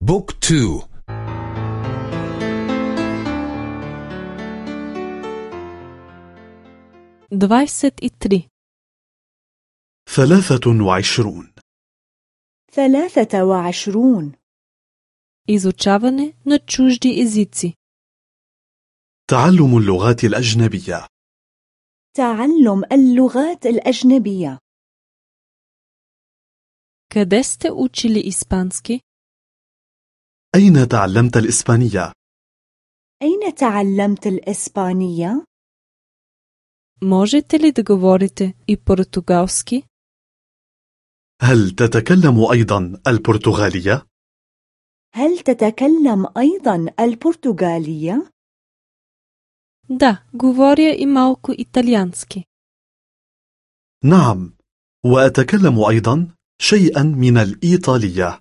بوك تو двадесет и три ثلاثة وعشرون ثلاثة وعشرون изучаване на чужди езици تعلم اللغات الأجنبية تعلم اللغات الأجنبية къде сте учили испански أين تعلمت الإسبانية؟ أين تعلمت الإسبانية؟ можете ли да говорите и португалски هل تتكلم أيضا البرتغالية؟ هل تتكلم أيضا البرتغالية؟ да говоря и малко италиански نعم وأتكلم أيضا شيئا من الإيطالية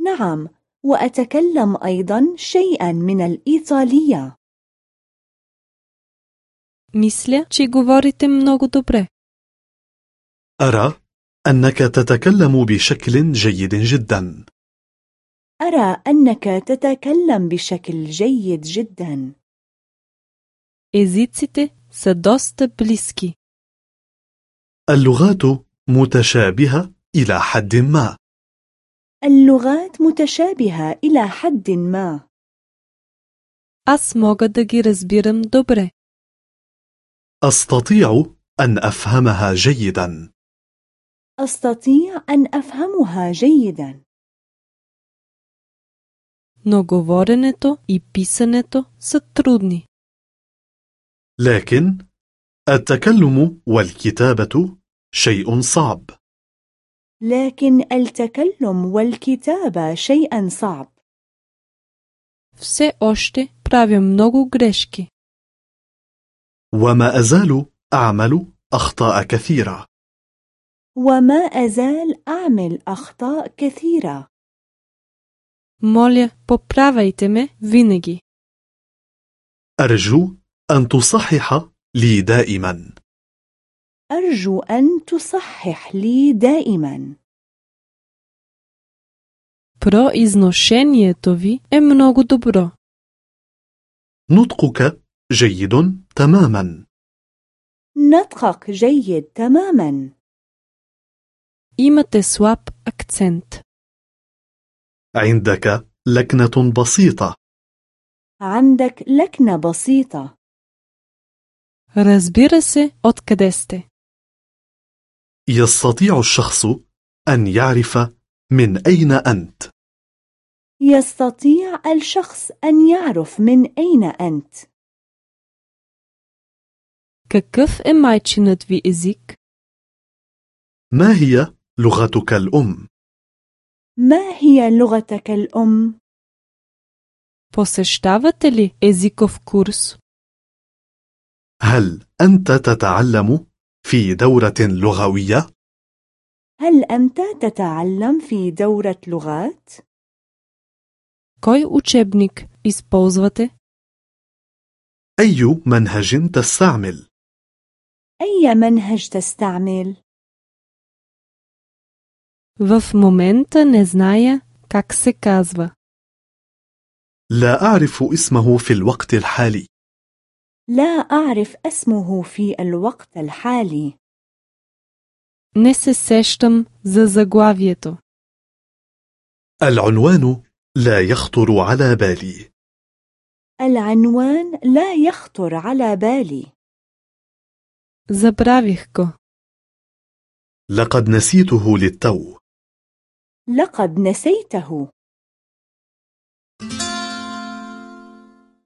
نعم وأتكلم أيضا شيئا من الإيطالية мисля че говорите много добре أرى أنك تتكلم بشكل جيد جدا أرى أنك تتكلم بشكل جيد جدا езиците са доста близки اللغات متشابهة إلى حد ما اللغات متشابهة إلى حد ما аз мога да ги разбирам добре أستطيع أن أفهمها جيدا أستطيع أن أفهمها جيدا но говоренето и писането са трудни لكن التكلم والكتابة شيء صعب لكن التكلم والكتابة شيئا صعب все още правя много грешки وما أزال أعمل أخطاء كثيرة وما أزال أعمل أخطاء كثيرة моля поправяйте ме винаги أرجو أن تصحح لي دائما أرجو أن تصحح لي دائما произношението ви е много добро نطقك جيد تماما نطقك جيد تماما имате слаб акцент عندك لكنة بسيطة عندك لكنة بسيطة разбира се откъде сте يستطيع الشخص أن يعرف من أين أنت يستطيع الشخص أن يعرف من أين أنت какъв е майчинът ви език ما هي لغتك الأم؟ ما هي لغتك الأم؟ посещавате ли езиков курс هل أنت تتعلم في دورة لغوية؟ هل أنت تتعلم في دورة لغات؟ кой учебник използвате أي منهج تستعمل؟ أي منهج تستعمل؟ в момента не зная как се казва لا أعرف اسمه في الوقت الحالي لا أعرف اسمه في الوقت الحالي не се сещам за заглавието العنوان لا يخطر على بالي العنوان لا يخطر على بالي забравих го لقد نسيته للتو لقد نسيته